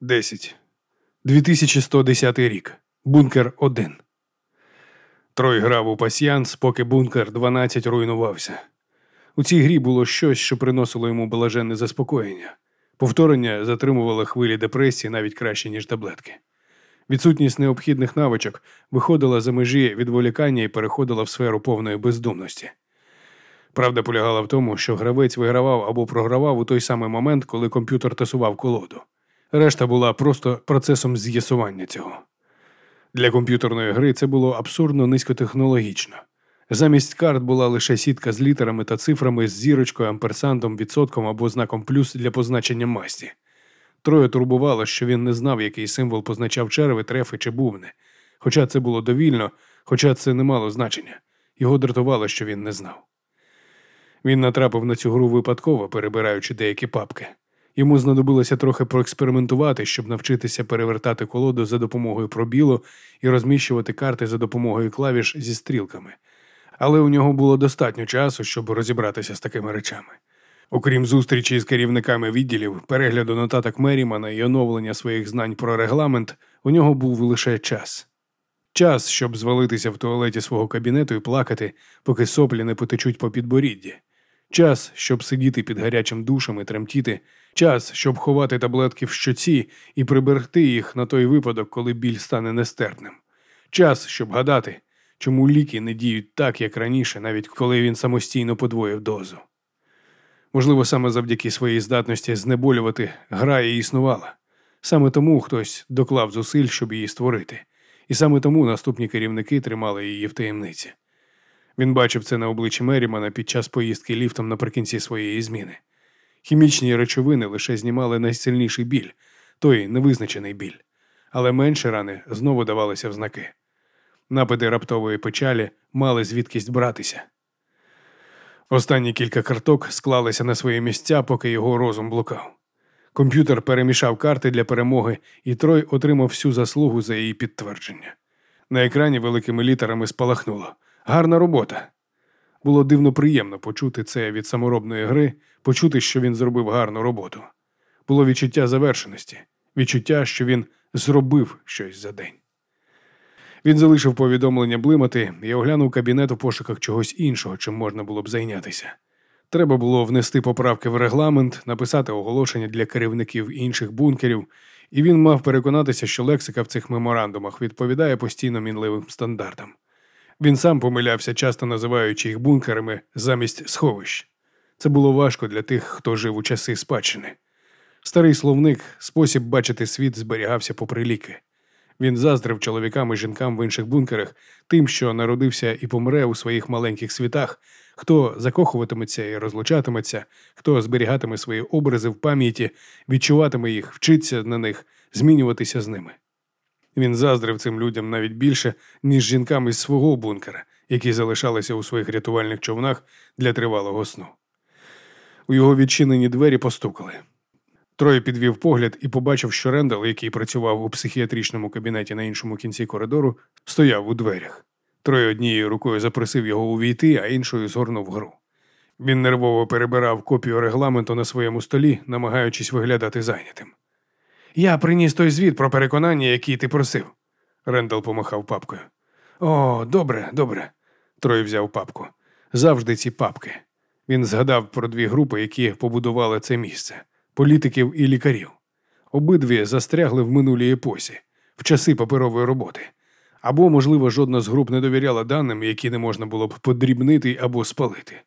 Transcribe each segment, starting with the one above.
10. 2110 рік. Бункер 1. Трой грав у пасьянс, поки бункер 12 руйнувався. У цій грі було щось, що приносило йому блаженне заспокоєння. Повторення затримувало хвилі депресії навіть краще, ніж таблетки. Відсутність необхідних навичок виходила за межі відволікання і переходила в сферу повної бездумності. Правда полягала в тому, що гравець вигравав або програвав у той самий момент, коли комп'ютер тасував колоду. Решта була просто процесом з'ясування цього. Для комп'ютерної гри це було абсурдно низькотехнологічно. Замість карт була лише сітка з літерами та цифрами з зірочкою, амперсантом, відсотком або знаком плюс для позначення масті. Троє турбувало, що він не знав, який символ позначав черви, трефи чи бубни. Хоча це було довільно, хоча це не мало значення. Його дратувало, що він не знав. Він натрапив на цю гру випадково, перебираючи деякі папки. Йому знадобилося трохи проекспериментувати, щоб навчитися перевертати колоду за допомогою пробілу і розміщувати карти за допомогою клавіш зі стрілками. Але у нього було достатньо часу, щоб розібратися з такими речами. Окрім зустрічі з керівниками відділів, перегляду нотаток Мерімана і оновлення своїх знань про регламент, у нього був лише час. Час, щоб звалитися в туалеті свого кабінету і плакати, поки соплі не потечуть по підборідді. Час, щоб сидіти під гарячим душем і тремтіти, час, щоб ховати таблетки в щоці і приберегти їх на той випадок, коли біль стане нестерпним. Час, щоб гадати, чому ліки не діють так, як раніше, навіть коли він самостійно подвоїв дозу. Можливо, саме завдяки своїй здатності знеболювати гра і існувала. Саме тому хтось доклав зусиль, щоб її створити, і саме тому наступні керівники тримали її в таємниці. Він бачив це на обличчі Мерімана під час поїздки ліфтом наприкінці своєї зміни. Хімічні речовини лише знімали найсильніший біль, той невизначений біль, але менші рани знову давалися в знаки. Напади раптової печалі мали звідкись братися. Останні кілька карток склалися на свої місця, поки його розум блукав. Комп'ютер перемішав карти для перемоги, і Трой отримав всю заслугу за її підтвердження. На екрані великими літерами спалахнуло. Гарна робота. Було дивно приємно почути це від саморобної гри, почути, що він зробив гарну роботу. Було відчуття завершеності, відчуття, що він зробив щось за день. Він залишив повідомлення блимати і оглянув кабінет у пошуках чогось іншого, чим можна було б зайнятися. Треба було внести поправки в регламент, написати оголошення для керівників інших бункерів, і він мав переконатися, що лексика в цих меморандумах відповідає постійно мінливим стандартам. Він сам помилявся, часто називаючи їх бункерами замість сховищ. Це було важко для тих, хто жив у часи спадщини. Старий словник, спосіб бачити світ зберігався попри ліки. Він заздрив чоловікам і жінкам в інших бункерах, тим, що народився і помре у своїх маленьких світах, хто закохуватиметься і розлучатиметься, хто зберігатиме свої образи в пам'яті, відчуватиме їх, вчиться на них, змінюватися з ними. Він заздрив цим людям навіть більше, ніж жінкам із свого бункера, які залишалися у своїх рятувальних човнах для тривалого сну. У його відчинені двері постукали. Троє підвів погляд і побачив, що Рендал, який працював у психіатричному кабінеті на іншому кінці коридору, стояв у дверях. Троє однією рукою запросив його увійти, а іншою згорнув гру. Він нервово перебирав копію регламенту на своєму столі, намагаючись виглядати зайнятим. Я приніс той звіт про переконання, який ти просив. Рендал помахав папкою. О, добре, добре. Трой взяв папку. Завжди ці папки. Він згадав про дві групи, які побудували це місце політиків і лікарів. Обидві застрягли в минулій епосі, в часи паперової роботи. Або, можливо, жодна з груп не довіряла даним, які не можна було б подрібнити або спалити.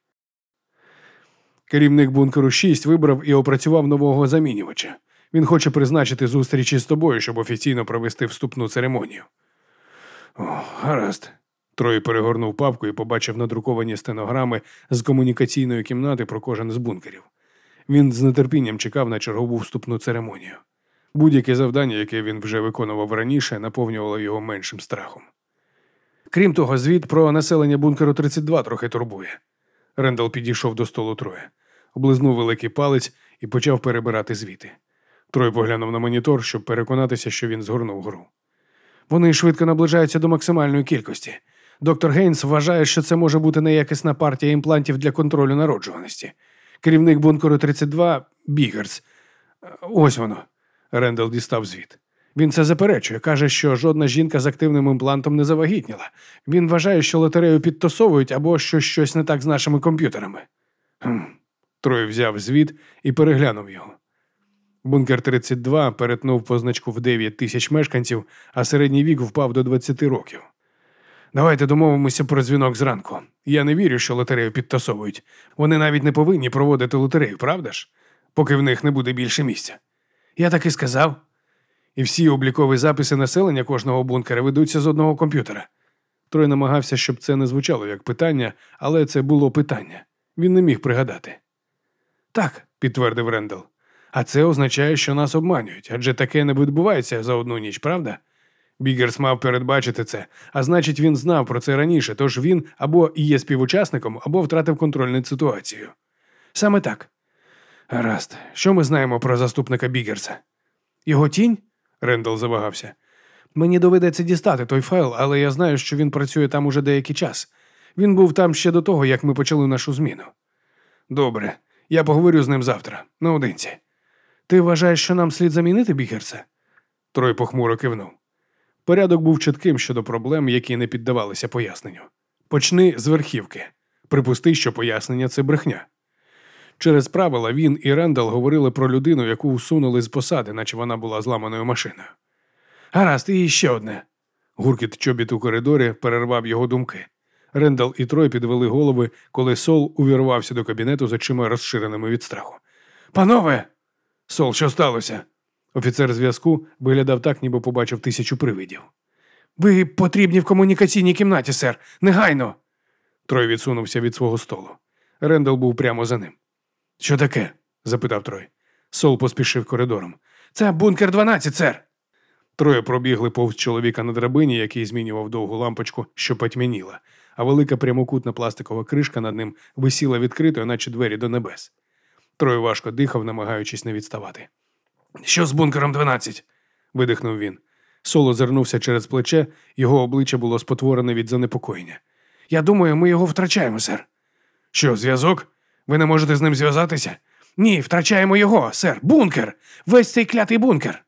Керівник бункеру 6 вибрав і опрацював нового замінювача. Він хоче призначити зустрічі з тобою, щоб офіційно провести вступну церемонію. О, гаразд. Трой перегорнув папку і побачив надруковані стенограми з комунікаційної кімнати про кожен з бункерів. Він з нетерпінням чекав на чергову вступну церемонію. Будь-яке завдання, яке він вже виконував раніше, наповнювало його меншим страхом. Крім того, звіт про населення бункеру 32 трохи турбує. Рендал підійшов до столу Троя, облизнув великий палець і почав перебирати звіти. Трой поглянув на монітор, щоб переконатися, що він згорнув гру. Вони швидко наближаються до максимальної кількості. Доктор Гейнс вважає, що це може бути неякісна партія імплантів для контролю народжуваності. Керівник бункеру 32 Бігерс. Ось воно. Рендел дістав звіт. Він це заперечує, каже, що жодна жінка з активним імплантом не завагітніла. Він вважає, що лотерею підтасовують або що щось не так з нашими комп'ютерами. Хм. Трой взяв звіт і переглянув його. Бункер 32 перетнув позначку в 9 тисяч мешканців, а середній вік впав до 20 років. Давайте домовимося про дзвінок зранку. Я не вірю, що лотерею підтасовують. Вони навіть не повинні проводити лотерею, правда ж? Поки в них не буде більше місця. Я так і сказав. І всі облікові записи населення кожного бункера ведуться з одного комп'ютера. Трой намагався, щоб це не звучало як питання, але це було питання. Він не міг пригадати. Так, підтвердив Рендел. А це означає, що нас обманюють, адже таке не відбувається за одну ніч, правда? Бігерс мав передбачити це, а значить, він знав про це раніше, тож він або є співучасником, або втратив контроль над ситуацією. Саме так. Гаразд, що ми знаємо про заступника Бігерса? Його тінь? Рендал завагався. Мені доведеться дістати той файл, але я знаю, що він працює там уже деякий час. Він був там ще до того, як ми почали нашу зміну. Добре, я поговорю з ним завтра, наодинці. Ти вважаєш, що нам слід замінити Бігерса? Трой похмуро кивнув. Порядок був чітким щодо проблем, які не піддавалися поясненню. Почни з верхівки. Припусти, що пояснення це брехня. Через правила він і Рендал говорили про людину, яку усунули з посади, наче вона була зламаною машиною. Гаразд, і ще одне. Гуркіт чобіт у коридорі перервав його думки. Рендал і Трой підвели голови, коли Сол увірвався до кабінету з очима розширеними від страху. Панове! Сол, що сталося? Офіцер зв'язку виглядав так, ніби побачив тисячу привидів. Ви потрібні в комунікаційній кімнаті, сер, негайно. Трой відсунувся від свого столу. Рендал був прямо за ним. Що таке? запитав Трой. Сол поспішив коридором. Це бункер 12, сер. Троє пробігли повз чоловіка на драбині, який змінював довгу лампочку, що потьмяніла, а велика прямокутна пластикова кришка над ним висіла відкритою, наче двері до небес. Троє важко дихав, намагаючись не відставати. Що з бункером 12?» – видихнув він. Соло зернувся через плече, його обличчя було спотворене від занепокоєння. Я думаю, ми його втрачаємо, сер. Що, зв'язок? Ви не можете з ним зв'язатися? Ні, втрачаємо його, сер. Бункер. Весь цей клятий бункер.